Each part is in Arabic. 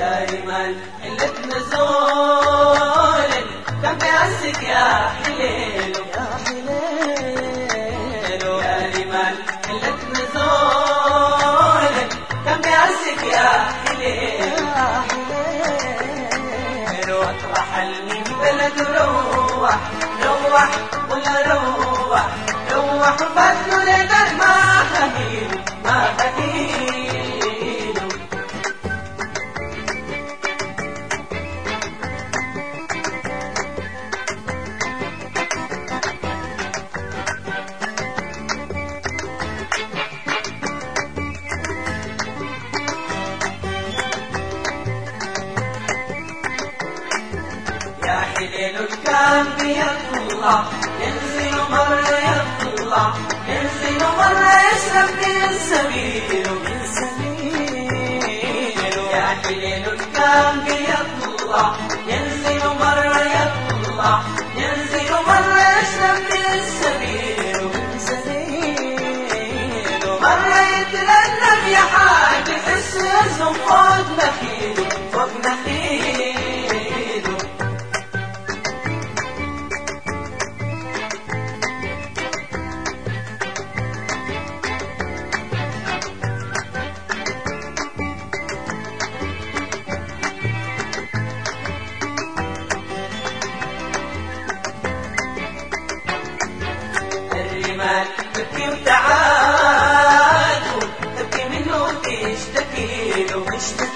دائما حلة نزول كم بيعزك يا حليل يا حليل. دائما حلة نزول كم يا حليل يا حليل. اطرح من بلد روح روح ولا روح روح. بدل لدر يا حليل الكام بيطلع ينزل مرة يطلع ينزل مرة يشرب من سبيله من سبيله يا حليل الكام بيطلع ينزل مرة يطلع ينزل مرة يشرب من سبيله من سبيله مرة يترنم يا حاج يحس يزم نخيله Thank you.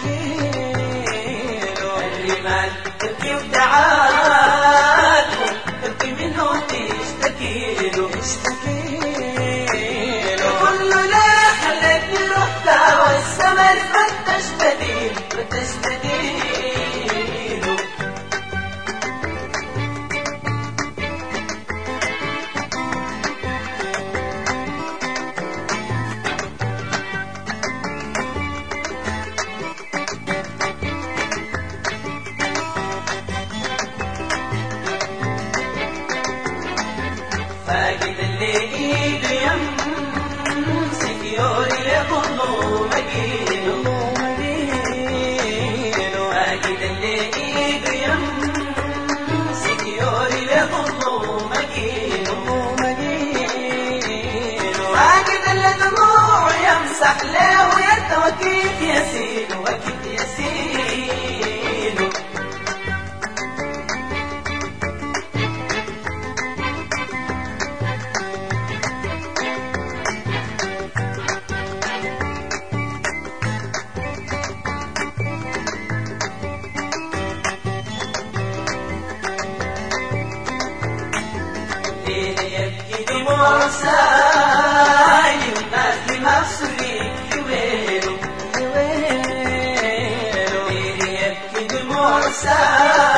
له يده وكيف يسيله وكيف يسيله ليه يبكي دموع سايل يبكي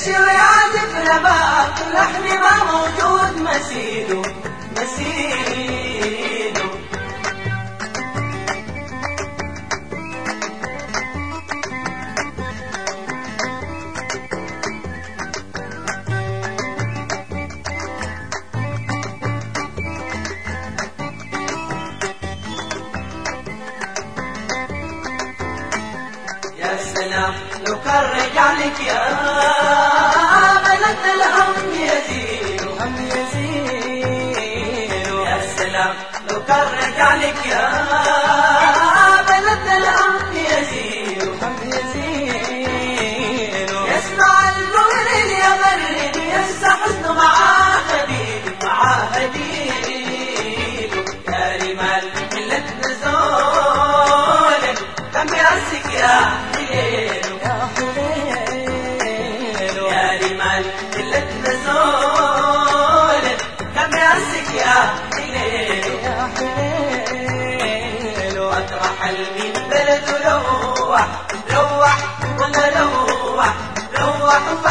ينتشر يعزف نبات لحن ما موجود مسيله مسيله رجع لك يا بلد الهم يزيد هم يزيد يا سلام لو كان رجع لك يا بلد الهم يزيد هم يزيد يسمع النور اليمرد ينسى حزنه معاه خديد معاه خديد يا رمال Não vou, não vou.